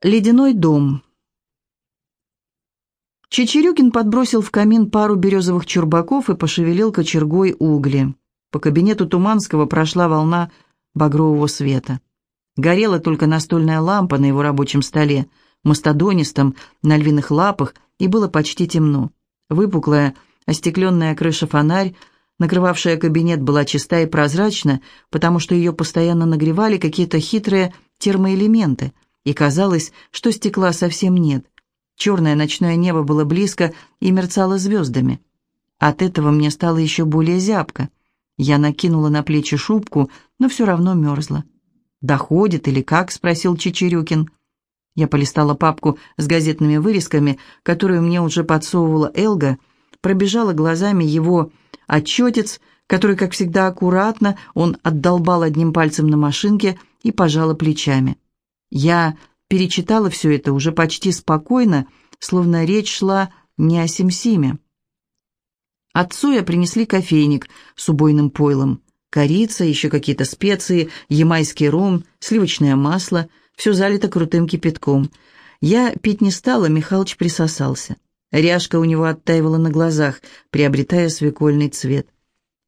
Ледяной дом. Чечерюкин подбросил в камин пару березовых чурбаков и пошевелил кочергой угли. По кабинету Туманского прошла волна багрового света. Горела только настольная лампа на его рабочем столе, мастодонистом, на львиных лапах, и было почти темно. Выпуклая, остекленная крыша-фонарь, накрывавшая кабинет, была чиста и прозрачна, потому что ее постоянно нагревали какие-то хитрые термоэлементы — и казалось, что стекла совсем нет. Черное ночное небо было близко и мерцало звездами. От этого мне стало еще более зябко. Я накинула на плечи шубку, но все равно мерзла. «Доходит или как?» — спросил Чечерюкин. Я полистала папку с газетными вырезками, которую мне уже подсовывала Элга, пробежала глазами его отчетец, который, как всегда, аккуратно он отдолбал одним пальцем на машинке и пожала плечами. Я перечитала все это уже почти спокойно, словно речь шла не о Симсиме. Отцу я принесли кофейник с убойным пойлом. Корица, еще какие-то специи, ямайский ром, сливочное масло. Все залито крутым кипятком. Я пить не стала, Михалыч присосался. Ряжка у него оттаивала на глазах, приобретая свекольный цвет.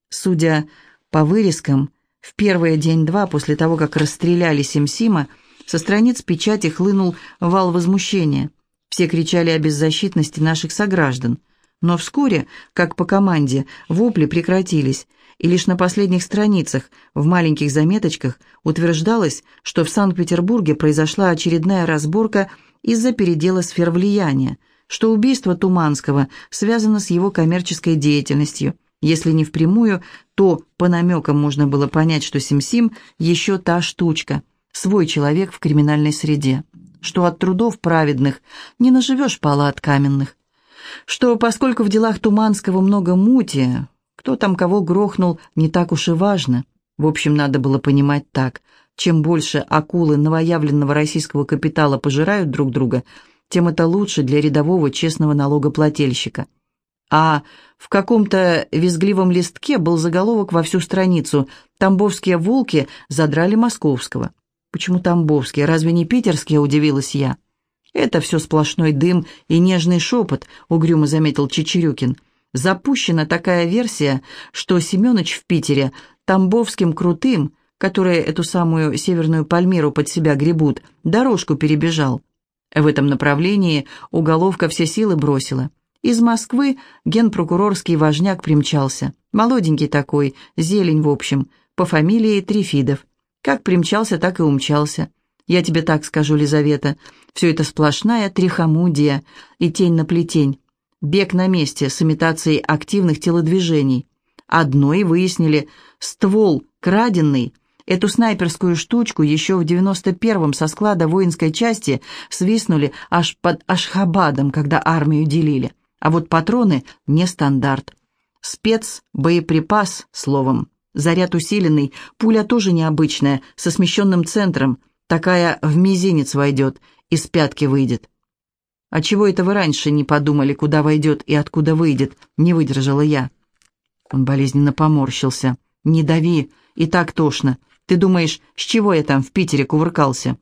Судя по вырезкам, в первый день-два после того, как расстреляли Симсима, со страниц печати хлынул вал возмущения. Все кричали о беззащитности наших сограждан. Но вскоре, как по команде, вопли прекратились, и лишь на последних страницах, в маленьких заметочках, утверждалось, что в Санкт-Петербурге произошла очередная разборка из-за передела сфер влияния, что убийство Туманского связано с его коммерческой деятельностью. Если не впрямую, то по намекам можно было понять, что Сим-Сим еще та штучка – свой человек в криминальной среде, что от трудов праведных не наживешь палат каменных, что, поскольку в делах Туманского много мути, кто там кого грохнул, не так уж и важно. В общем, надо было понимать так. Чем больше акулы новоявленного российского капитала пожирают друг друга, тем это лучше для рядового честного налогоплательщика. А в каком-то визгливом листке был заголовок во всю страницу «Тамбовские волки задрали московского». «Почему Тамбовские? Разве не питерские?» – удивилась я. «Это все сплошной дым и нежный шепот», – угрюмо заметил Чечерюкин. «Запущена такая версия, что Семенович в Питере Тамбовским крутым, которые эту самую Северную Пальмиру под себя гребут, дорожку перебежал. В этом направлении уголовка все силы бросила. Из Москвы генпрокурорский важняк примчался. Молоденький такой, зелень в общем, по фамилии Трифидов. Как примчался, так и умчался. Я тебе так скажу, Лизавета, все это сплошная трихомудия и тень на плетень. Бег на месте с имитацией активных телодвижений. Одно и выяснили, ствол краденный. Эту снайперскую штучку еще в 91-м со склада воинской части свистнули аж под Ашхабадом, когда армию делили. А вот патроны не стандарт. Спец, боеприпас, словом. Заряд усиленный, пуля тоже необычная, со смещенным центром. Такая в мизинец войдет, из пятки выйдет. «А чего это вы раньше не подумали, куда войдет и откуда выйдет?» Не выдержала я. Он болезненно поморщился. «Не дави, и так тошно. Ты думаешь, с чего я там в Питере кувыркался?»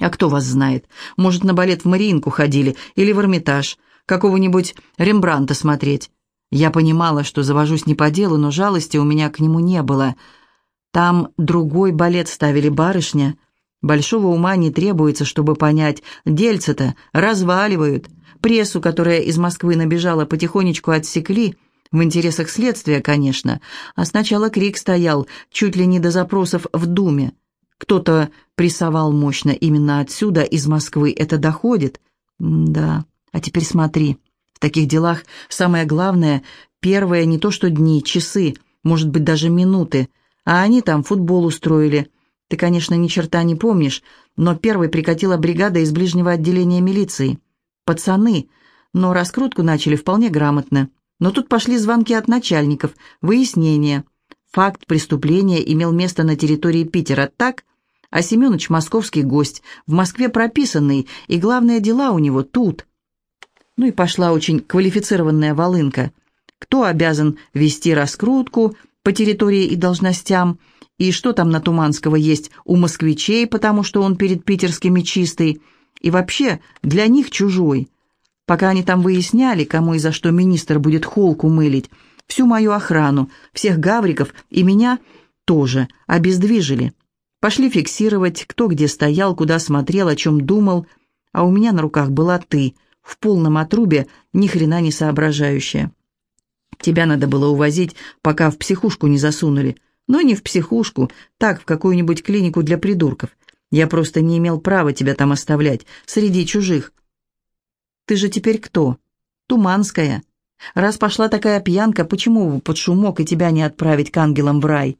«А кто вас знает? Может, на балет в Мариинку ходили или в Эрмитаж, какого-нибудь Рембранта смотреть. Я понимала, что завожусь не по делу, но жалости у меня к нему не было. Там другой балет ставили барышня. Большого ума не требуется, чтобы понять. Дельца-то разваливают. Прессу, которая из Москвы набежала, потихонечку отсекли. В интересах следствия, конечно. А сначала крик стоял, чуть ли не до запросов в Думе. Кто-то прессовал мощно именно отсюда, из Москвы. Это доходит? да. А теперь смотри. Таких делах самое главное – первое не то что дни, часы, может быть, даже минуты. А они там футбол устроили. Ты, конечно, ни черта не помнишь, но первой прикатила бригада из ближнего отделения милиции. Пацаны, но раскрутку начали вполне грамотно. Но тут пошли звонки от начальников, выяснения. Факт преступления имел место на территории Питера, так? А Семенович московский гость, в Москве прописанный, и главные дела у него тут. Ну и пошла очень квалифицированная волынка. Кто обязан вести раскрутку по территории и должностям, и что там на Туманского есть у москвичей, потому что он перед питерскими чистый, И вообще, для них чужой. Пока они там выясняли, кому и за что министр будет холку мылить, всю мою охрану, всех гавриков и меня тоже обездвижили. Пошли фиксировать, кто где стоял, куда смотрел, о чем думал, а у меня на руках была ты, в полном отрубе, ни хрена не соображающая. Тебя надо было увозить, пока в психушку не засунули. Но не в психушку, так, в какую-нибудь клинику для придурков. Я просто не имел права тебя там оставлять, среди чужих. Ты же теперь кто? Туманская. Раз пошла такая пьянка, почему бы под шумок и тебя не отправить к ангелам в рай?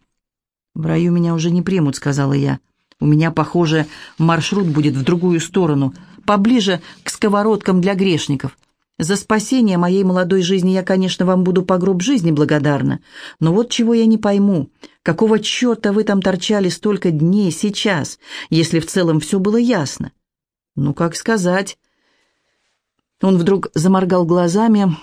В раю меня уже не примут, сказала я. У меня, похоже, маршрут будет в другую сторону, поближе к сковородкам для грешников. За спасение моей молодой жизни я, конечно, вам буду по гроб жизни благодарна, но вот чего я не пойму, какого черта вы там торчали столько дней сейчас, если в целом все было ясно? Ну, как сказать? Он вдруг заморгал глазами,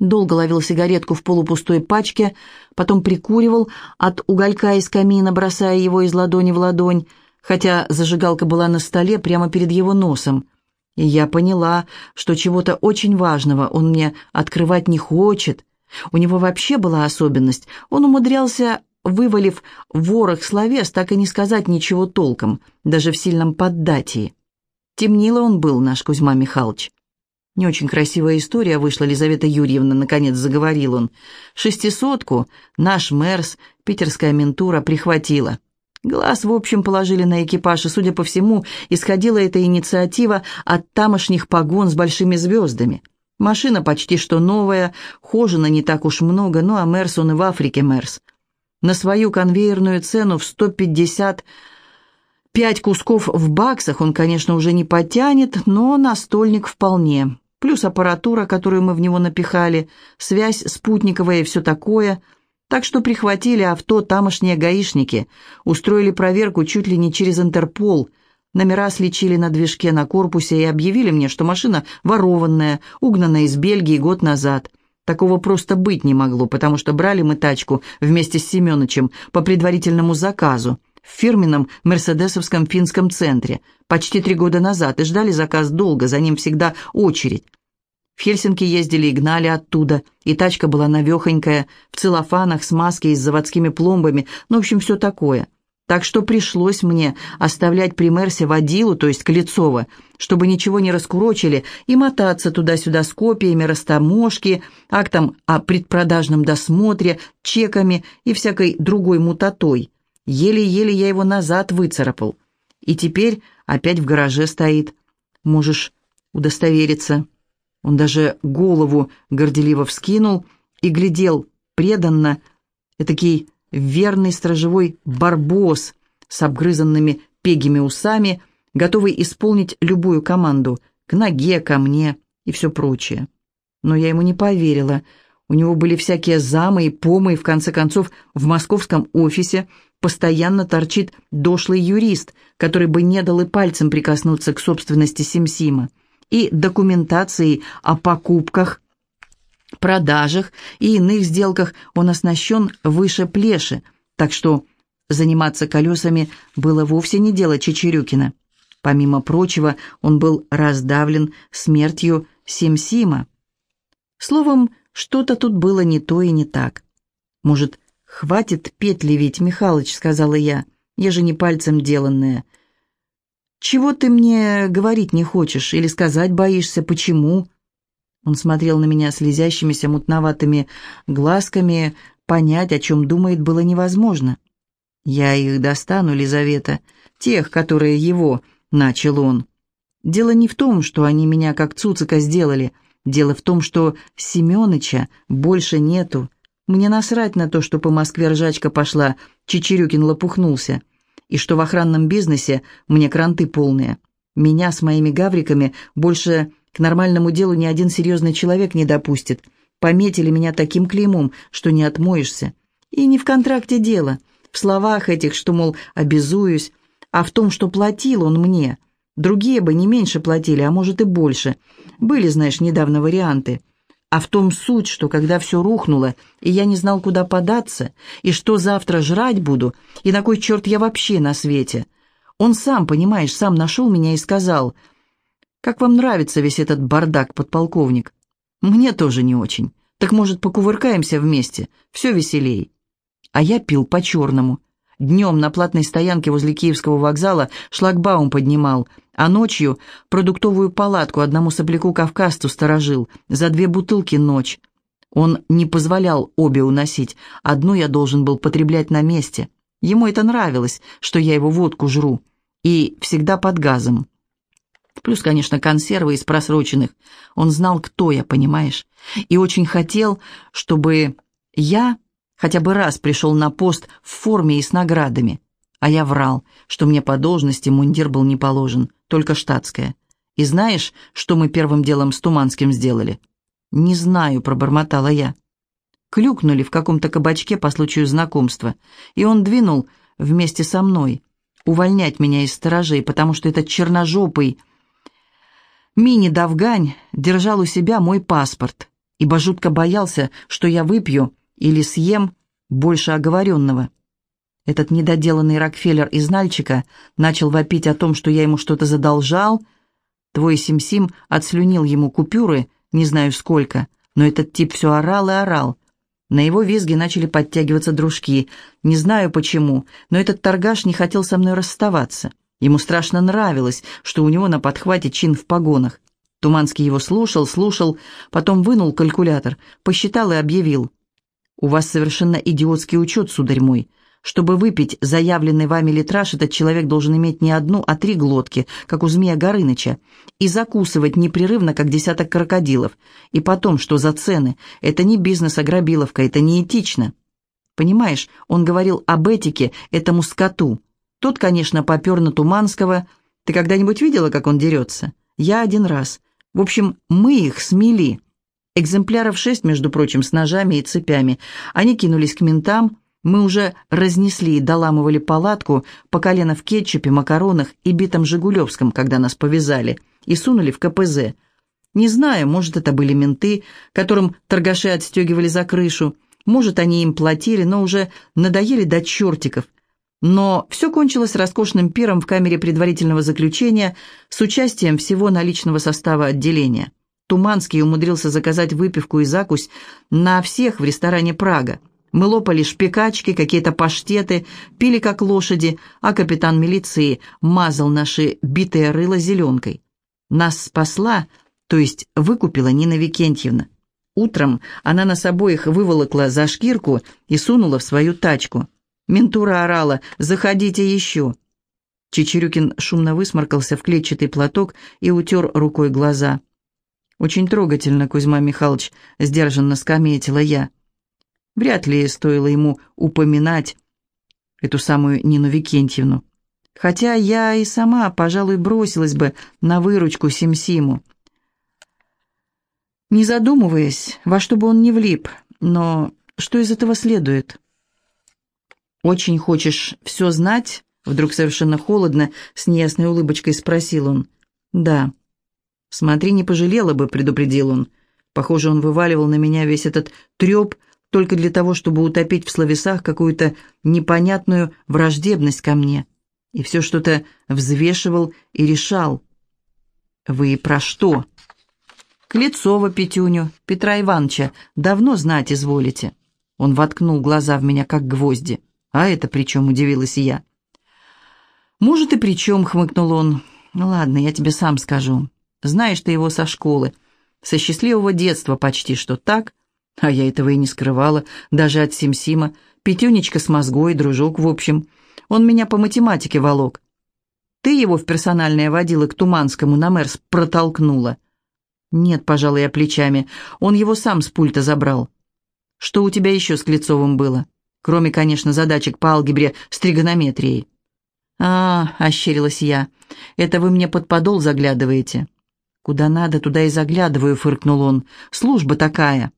долго ловил сигаретку в полупустой пачке, потом прикуривал от уголька из камина, бросая его из ладони в ладонь, хотя зажигалка была на столе прямо перед его носом. И я поняла, что чего-то очень важного он мне открывать не хочет. У него вообще была особенность. Он умудрялся, вывалив ворох словес, так и не сказать ничего толком, даже в сильном поддатии. Темнило он был, наш Кузьма Михайлович. Не очень красивая история вышла, Лизавета Юрьевна, наконец заговорил он. Шестисотку наш мэрс, питерская ментура, прихватила. Глаз, в общем, положили на экипаж, и, судя по всему, исходила эта инициатива от тамошних погон с большими звездами. Машина почти что новая, хожена не так уж много, ну а Мерс он и в Африке Мерс. На свою конвейерную цену в 150 пять кусков в баксах он, конечно, уже не потянет, но настольник вполне. Плюс аппаратура, которую мы в него напихали, связь спутниковая и все такое – так что прихватили авто тамошние гаишники, устроили проверку чуть ли не через Интерпол, номера сличили на движке на корпусе и объявили мне, что машина ворованная, угнанная из Бельгии год назад. Такого просто быть не могло, потому что брали мы тачку вместе с Семеновичем по предварительному заказу в фирменном мерседесовском финском центре почти три года назад и ждали заказ долго, за ним всегда очередь. В Хельсинки ездили и гнали оттуда, и тачка была навехонькая, в целлофанах, с маской и с заводскими пломбами, ну, в общем, все такое. Так что пришлось мне оставлять при Мерсе водилу, то есть Клецова, чтобы ничего не раскурочили, и мотаться туда-сюда с копиями растаможки, актом о предпродажном досмотре, чеками и всякой другой мутатой. Еле-еле я его назад выцарапал. И теперь опять в гараже стоит. Можешь удостовериться». Он даже голову горделиво вскинул и глядел преданно, этакий верный стражевой барбос с обгрызанными пегими усами, готовый исполнить любую команду к ноге, ко мне и все прочее. Но я ему не поверила. У него были всякие замы и помы, и в конце концов в московском офисе постоянно торчит дошлый юрист, который бы не дал и пальцем прикоснуться к собственности Симсима и документацией о покупках, продажах и иных сделках он оснащен выше плеши, так что заниматься колесами было вовсе не дело Чечерюкина. Помимо прочего, он был раздавлен смертью Симсима. Словом, что-то тут было не то и не так. «Может, хватит петли ведь, Михалыч», — сказала я, — «я же не пальцем деланная». «Чего ты мне говорить не хочешь или сказать боишься? Почему?» Он смотрел на меня слезящимися мутноватыми глазками. Понять, о чем думает, было невозможно. «Я их достану, Лизавета, тех, которые его», — начал он. «Дело не в том, что они меня как цуцика сделали. Дело в том, что Семёныча больше нету. Мне насрать на то, что по Москве ржачка пошла», — Чечерюкин лопухнулся и что в охранном бизнесе мне кранты полные. Меня с моими гавриками больше к нормальному делу ни один серьезный человек не допустит. Пометили меня таким клеймом, что не отмоешься. И не в контракте дело, в словах этих, что, мол, обязуюсь, а в том, что платил он мне. Другие бы не меньше платили, а может и больше. Были, знаешь, недавно варианты – а в том суть, что когда все рухнуло, и я не знал, куда податься, и что завтра жрать буду, и на кой черт я вообще на свете, Он сам, понимаешь, сам нашел меня и сказал, «Как вам нравится весь этот бардак, подполковник?» «Мне тоже не очень. Так, может, покувыркаемся вместе? Все веселей». А я пил по-черному. Днем на платной стоянке возле Киевского вокзала шлагбаум поднимал, а ночью продуктовую палатку одному сопляку-кавказцу сторожил, за две бутылки ночь. Он не позволял обе уносить, одну я должен был потреблять на месте. Ему это нравилось, что я его водку жру, и всегда под газом. Плюс, конечно, консервы из просроченных. Он знал, кто я, понимаешь? И очень хотел, чтобы я хотя бы раз пришел на пост в форме и с наградами. А я врал, что мне по должности мундир был не положен, только штатская. И знаешь, что мы первым делом с Туманским сделали? «Не знаю», — пробормотала я. Клюкнули в каком-то кабачке по случаю знакомства, и он двинул вместе со мной, увольнять меня из сторожей, потому что этот черножопый мини-давгань держал у себя мой паспорт, ибо жутко боялся, что я выпью или съем больше оговоренного. Этот недоделанный Рокфеллер из Нальчика начал вопить о том, что я ему что-то задолжал. Твой Сим-Сим отслюнил ему купюры, не знаю сколько, но этот тип все орал и орал. На его визги начали подтягиваться дружки. Не знаю почему, но этот торгаш не хотел со мной расставаться. Ему страшно нравилось, что у него на подхвате чин в погонах. Туманский его слушал, слушал, потом вынул калькулятор, посчитал и объявил. «У вас совершенно идиотский учет, сударь мой. Чтобы выпить заявленный вами литраж, этот человек должен иметь не одну, а три глотки, как у змея Горыныча, и закусывать непрерывно, как десяток крокодилов. И потом, что за цены? Это не бизнес, а грабиловка, это неэтично». Понимаешь, он говорил об этике этому скоту. Тот, конечно, попер на Туманского. Ты когда-нибудь видела, как он дерется? Я один раз. В общем, мы их смели. Экземпляров шесть, между прочим, с ножами и цепями. Они кинулись к ментам. Мы уже разнесли и доламывали палатку по колено в кетчупе, макаронах и битом жигулевском, когда нас повязали, и сунули в КПЗ. Не знаю, может, это были менты, которым торгаши отстегивали за крышу, может, они им платили, но уже надоели до чертиков. Но все кончилось роскошным пиром в камере предварительного заключения с участием всего наличного состава отделения. Туманский умудрился заказать выпивку и закусь на всех в ресторане «Прага». Мы лопали шпикачки, какие-то паштеты, пили как лошади, а капитан милиции мазал наши битые рыло зеленкой. Нас спасла, то есть выкупила Нина Викентьевна. Утром она нас обоих выволокла за шкирку и сунула в свою тачку. Ментура орала «Заходите еще!». Чечерюкин шумно высморкался в клетчатый платок и утер рукой глаза. «Очень трогательно, Кузьма Михайлович», — сдержанно скаметила я. Вряд ли стоило ему упоминать эту самую Нину Викентьевну. Хотя я и сама, пожалуй, бросилась бы на выручку Сим-Симу. Не задумываясь, во что бы он ни влип, но что из этого следует? «Очень хочешь все знать?» Вдруг совершенно холодно, с неясной улыбочкой спросил он. «Да». «Смотри, не пожалела бы», — предупредил он. Похоже, он вываливал на меня весь этот треп только для того, чтобы утопить в словесах какую-то непонятную враждебность ко мне. И все что-то взвешивал и решал. «Вы про что?» «Клецова Петюню, Петра Ивановича, давно знать изволите». Он воткнул глаза в меня, как гвозди. «А это при чем?» — удивилась я. «Может, и при чем?» — хмыкнул он. «Ну ладно, я тебе сам скажу. Знаешь ты его со школы. Со счастливого детства почти что так. А я этого и не скрывала, даже от Симсима. Пятюнечка с мозгой, дружок, в общем. Он меня по математике волок. Ты его в персональное водила к Туманскому на Мерс протолкнула. Нет, пожалуй, я плечами. Он его сам с пульта забрал. Что у тебя еще с Клецовым было? Кроме, конечно, задачек по алгебре с тригонометрией. «А, — ощерилась я, — это вы мне под подол заглядываете. «Куда надо, туда и заглядываю», — фыркнул он. «Служба такая».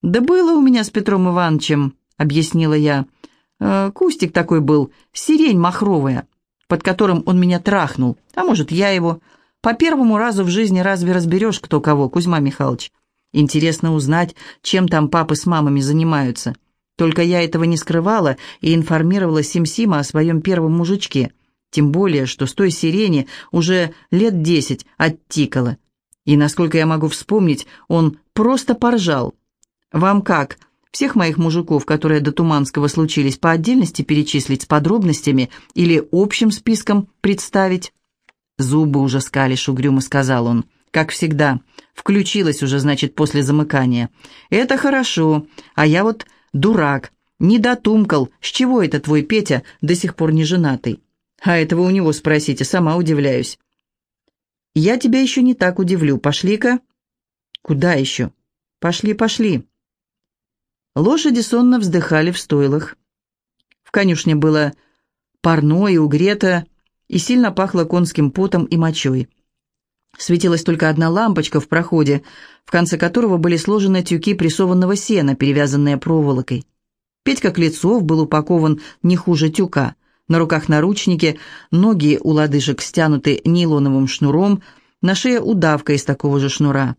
«Да было у меня с Петром Ивановичем», — объяснила я. «Э, «Кустик такой был, сирень махровая, под которым он меня трахнул. А может, я его. По первому разу в жизни разве разберешь, кто кого, Кузьма Михайлович? Интересно узнать, чем там папы с мамами занимаются. Только я этого не скрывала и информировала Сим-Сима о своем первом мужичке. Тем более, что с той сирени уже лет десять оттикало. И, насколько я могу вспомнить, он просто поржал. «Вам как?» Всех моих мужиков, которые до Туманского случились, по отдельности перечислить с подробностями или общим списком представить? «Зубы уже скалишь», — угрюмо сказал он. «Как всегда. Включилась уже, значит, после замыкания. Это хорошо. А я вот дурак. Не дотумкал. С чего это твой Петя до сих пор не женатый? А этого у него спросите, сама удивляюсь». «Я тебя еще не так удивлю. Пошли-ка». «Куда еще?» «Пошли, пошли». Лошади сонно вздыхали в стойлах. В конюшне было парно и угрето, и сильно пахло конским потом и мочой. Светилась только одна лампочка в проходе, в конце которого были сложены тюки прессованного сена, перевязанные проволокой. Петька Клецов был упакован не хуже тюка. На руках наручники, ноги у лодыжек стянуты нейлоновым шнуром, на шее удавка из такого же шнура.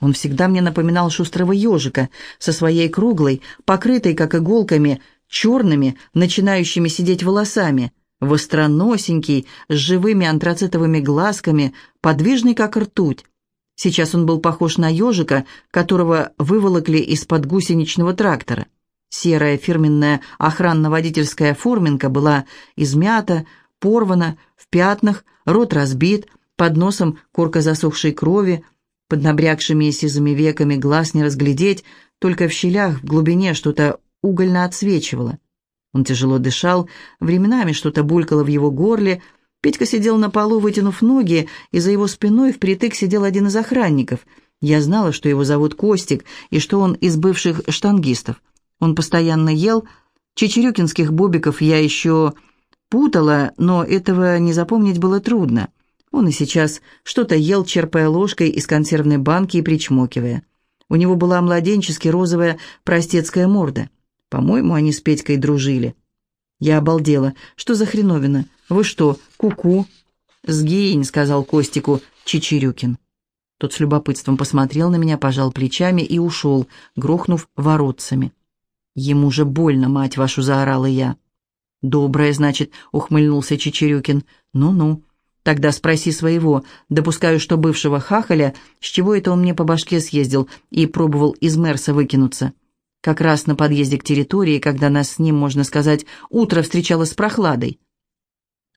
Он всегда мне напоминал шустрого ежика со своей круглой, покрытой, как иголками, черными, начинающими сидеть волосами, востроносенький, с живыми антрацитовыми глазками, подвижный, как ртуть. Сейчас он был похож на ежика, которого выволокли из-под гусеничного трактора. Серая фирменная охранно-водительская форменка была измята, порвана, в пятнах, рот разбит, под носом корка засохшей крови – под набрякшими сизыми веками глаз не разглядеть, только в щелях в глубине что-то угольно отсвечивало. Он тяжело дышал, временами что-то булькало в его горле. Петька сидел на полу, вытянув ноги, и за его спиной впритык сидел один из охранников. Я знала, что его зовут Костик, и что он из бывших штангистов. Он постоянно ел. Чечерюкинских бобиков я еще путала, но этого не запомнить было трудно. Он и сейчас что-то ел, черпая ложкой из консервной банки и причмокивая. У него была младенчески розовая простецкая морда. По-моему, они с Петькой дружили. Я обалдела. Что за хреновина? Вы что, куку? -ку? «Сгинь», — сказал Костику Чечерюкин. Тот с любопытством посмотрел на меня, пожал плечами и ушел, грохнув воротцами. «Ему же больно, мать вашу!» — заорала я. «Доброе, значит», — ухмыльнулся Чечерюкин. «Ну-ну, Тогда спроси своего. Допускаю, что бывшего хахаля, с чего это он мне по башке съездил и пробовал из Мерса выкинуться. Как раз на подъезде к территории, когда нас с ним, можно сказать, утро встречало с прохладой.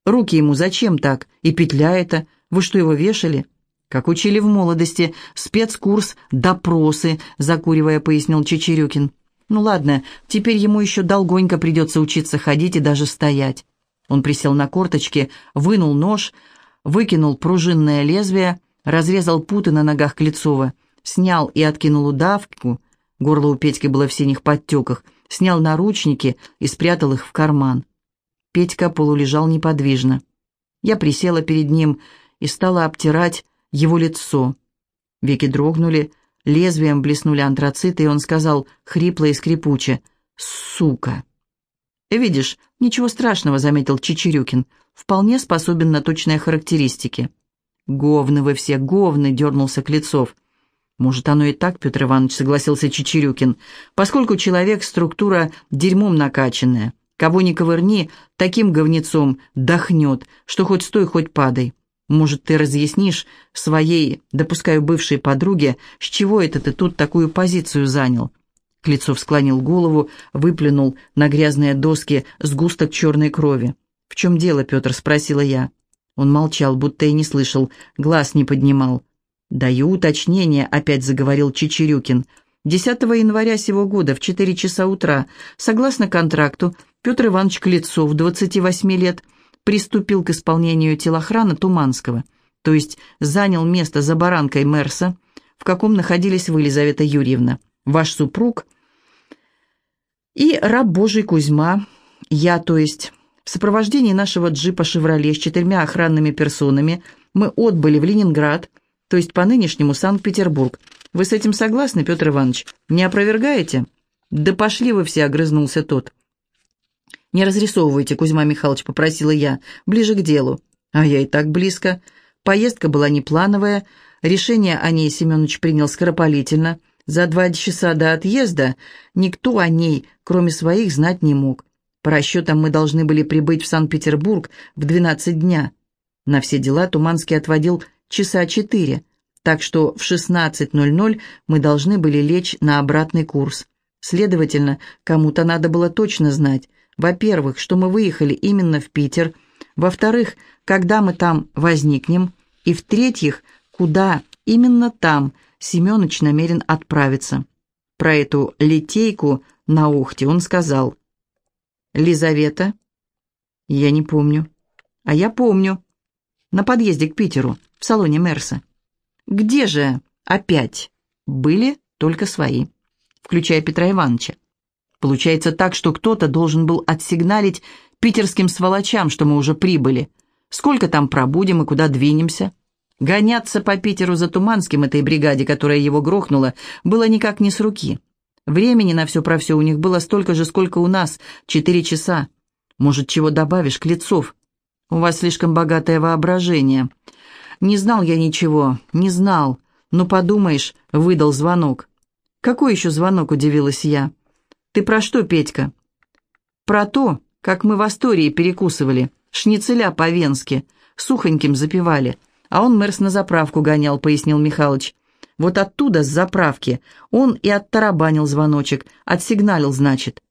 Руки ему зачем так? И петля это? Вы что, его вешали? Как учили в молодости, спецкурс «Допросы», закуривая, пояснил Чечерюкин. Ну ладно, теперь ему еще долгонько придется учиться ходить и даже стоять. Он присел на корточки, вынул нож, выкинул пружинное лезвие, разрезал путы на ногах Клецова, снял и откинул удавку, горло у Петьки было в синих подтеках, снял наручники и спрятал их в карман. Петька полулежал неподвижно. Я присела перед ним и стала обтирать его лицо. Веки дрогнули, лезвием блеснули антрациты, и он сказал хрипло и скрипуче «Сука!» «Видишь, ничего страшного», — заметил Чечерюкин вполне способен на точные характеристики. «Говны вы все, говны!» — дернулся Клецов. «Может, оно и так, Петр Иванович», — согласился Чечерюкин, «поскольку человек — структура дерьмом накачанная. Кого ни ковырни, таким говнецом дохнет, что хоть стой, хоть падай. Может, ты разъяснишь своей, допускаю бывшей подруге, с чего это ты тут такую позицию занял?» Клецов склонил голову, выплюнул на грязные доски сгусток черной крови. «В чем дело, Петр?» — спросила я. Он молчал, будто и не слышал, глаз не поднимал. «Даю уточнение», — опять заговорил Чечерюкин. 10 января сего года в 4 часа утра, согласно контракту, Петр Иванович Клецов, 28 лет, приступил к исполнению телохраны Туманского, то есть занял место за баранкой Мерса, в каком находились вы, Елизавета Юрьевна, ваш супруг и раб Божий Кузьма, я, то есть в сопровождении нашего джипа «Шевроле» с четырьмя охранными персонами мы отбыли в Ленинград, то есть по нынешнему Санкт-Петербург. Вы с этим согласны, Петр Иванович? Не опровергаете?» «Да пошли вы все», — огрызнулся тот. «Не разрисовывайте, Кузьма Михайлович», — попросила я, — «ближе к делу». А я и так близко. Поездка была неплановая, решение о ней Семенович принял скоропалительно. За два часа до отъезда никто о ней, кроме своих, знать не мог. По расчетам мы должны были прибыть в Санкт-Петербург в 12 дня. На все дела Туманский отводил часа четыре, так что в 16.00 мы должны были лечь на обратный курс. Следовательно, кому-то надо было точно знать, во-первых, что мы выехали именно в Питер, во-вторых, когда мы там возникнем, и в-третьих, куда именно там Семенович намерен отправиться. Про эту литейку на Ухте он сказал. «Лизавета?» «Я не помню». «А я помню. На подъезде к Питеру, в салоне Мерса». «Где же опять?» «Были только свои, включая Петра Ивановича. Получается так, что кто-то должен был отсигналить питерским сволочам, что мы уже прибыли. Сколько там пробудем и куда двинемся?» Гоняться по Питеру за Туманским этой бригаде, которая его грохнула, было никак не с руки. Времени на все про все у них было столько же, сколько у нас, четыре часа. Может, чего добавишь, Клецов? У вас слишком богатое воображение. Не знал я ничего, не знал. Ну, подумаешь, выдал звонок. Какой еще звонок, удивилась я. Ты про что, Петька? Про то, как мы в Астории перекусывали, шницеля по-венски, сухоньким запивали — а он Мерс на заправку гонял», — пояснил Михалыч. «Вот оттуда, с заправки, он и оттарабанил звоночек, отсигналил, значит».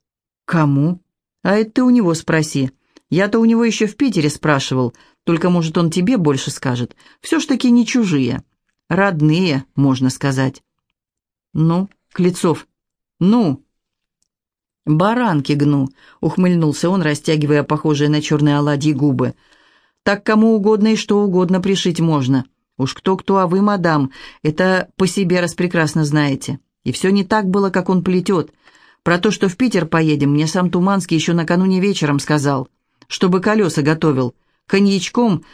«Кому?» «А это ты у него спроси. Я-то у него еще в Питере спрашивал, только, может, он тебе больше скажет. Все ж таки не чужие. Родные, можно сказать». «Ну, Клецов, ну!» «Баранки гну», — ухмыльнулся он, растягивая похожие на черные оладьи губы. Так кому угодно и что угодно пришить можно. Уж кто-кто, а вы, мадам, это по себе раз прекрасно знаете. И все не так было, как он плетет. Про то, что в Питер поедем, мне сам Туманский еще накануне вечером сказал. Чтобы колеса готовил. Коньячком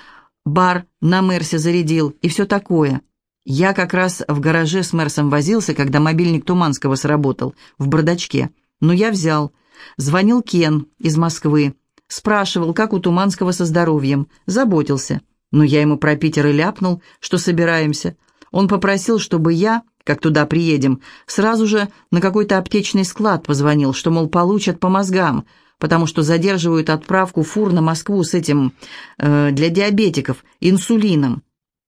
бар на Мерсе зарядил и все такое. Я как раз в гараже с Мерсом возился, когда мобильник Туманского сработал, в бардачке. Но я взял. Звонил Кен из Москвы. Спрашивал, как у Туманского со здоровьем. Заботился. Но я ему про Питер и ляпнул, что собираемся. Он попросил, чтобы я, как туда приедем, сразу же на какой-то аптечный склад позвонил, что, мол, получат по мозгам, потому что задерживают отправку фур на Москву с этим, э, для диабетиков, инсулином.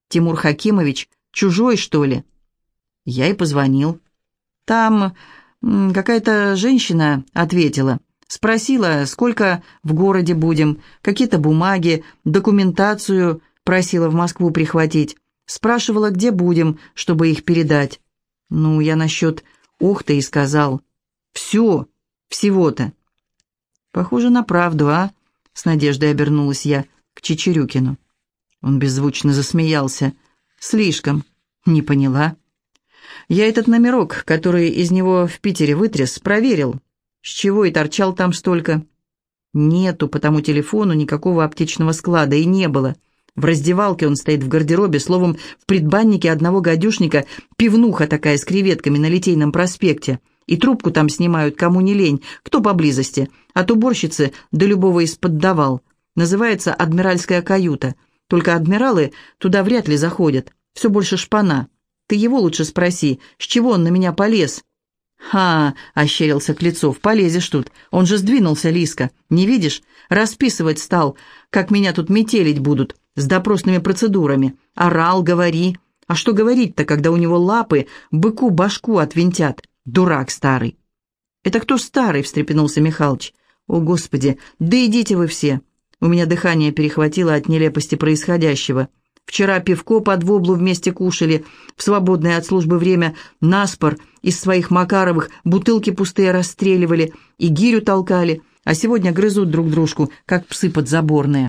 Тимур Хакимович, чужой, что ли? Я и позвонил. Там какая-то женщина ответила. Спросила, сколько в городе будем, какие-то бумаги, документацию просила в Москву прихватить. Спрашивала, где будем, чтобы их передать. Ну, я насчет «ох-то» и сказал. «Все, всего-то». «Похоже на правду, а?» С надеждой обернулась я к Чечерюкину. Он беззвучно засмеялся. «Слишком. Не поняла». Я этот номерок, который из него в Питере вытряс, проверил. С чего и торчал там столько? Нету по тому телефону никакого аптечного склада и не было. В раздевалке он стоит в гардеробе, словом, в предбаннике одного гадюшника пивнуха такая с креветками на Литейном проспекте. И трубку там снимают, кому не лень, кто поблизости. От уборщицы до любого из поддавал. Называется «Адмиральская каюта». Только адмиралы туда вряд ли заходят. Все больше шпана. Ты его лучше спроси, с чего он на меня полез?» «Ха!» — ощерился Клецов. «Полезешь тут. Он же сдвинулся, Лиска. Не видишь? Расписывать стал, как меня тут метелить будут с допросными процедурами. Орал, говори. А что говорить-то, когда у него лапы быку башку отвинтят? Дурак старый!» «Это кто старый?» — встрепенулся Михалыч. «О, Господи! Да идите вы все!» У меня дыхание перехватило от нелепости происходящего. Вчера пивко под воблу вместе кушали, в свободное от службы время наспор из своих Макаровых бутылки пустые расстреливали и гирю толкали, а сегодня грызут друг дружку, как псы подзаборные.